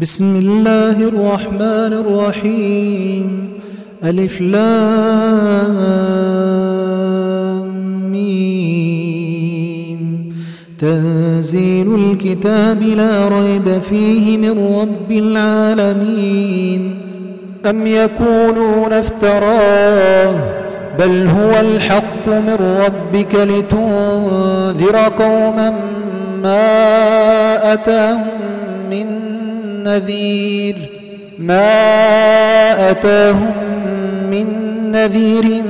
بسم الله الرحمن الرحيم ألف لام ميم تنزيل الكتاب لا ريب فيه من رب العالمين أم يكونون افتراه بل هو الحق من ربك لتنذر قوما ما أتاهم من نذير ما أتاهم من نذير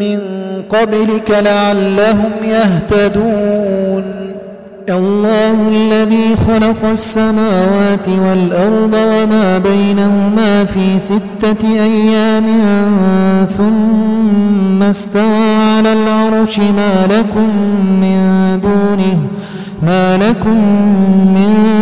من قبلك لعلهم يهتدون. الله الذي خلق السماوات والأرض وما بينهما في ستة أيام. ثم استوى على العرش ما لكم من دونه ما لكم من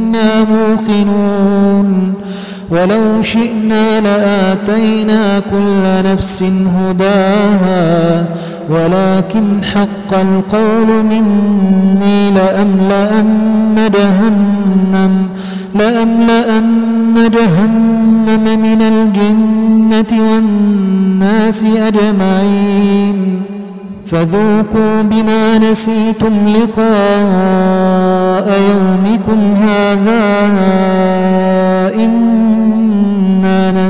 إنا موقنون. ولو شئنا لآتينا كل نفس هداها. ولكن حق القول مني لأملأن جهنم لأملأن جهنم من الجنة والناس أجمعين. فذوقوا بما نسيتم لقاء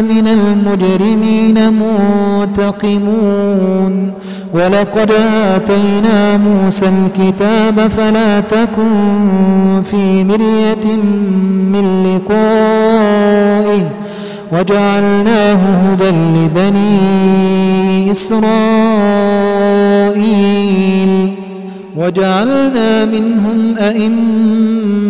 من المجرمين منتقمون ولقد آتينا موسى الكتاب فلا تكن في مرية من لقائه وجعلناه هدى لبني إسرائيل. وجعلنا منهم أئمة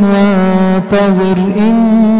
وانتظر إنهم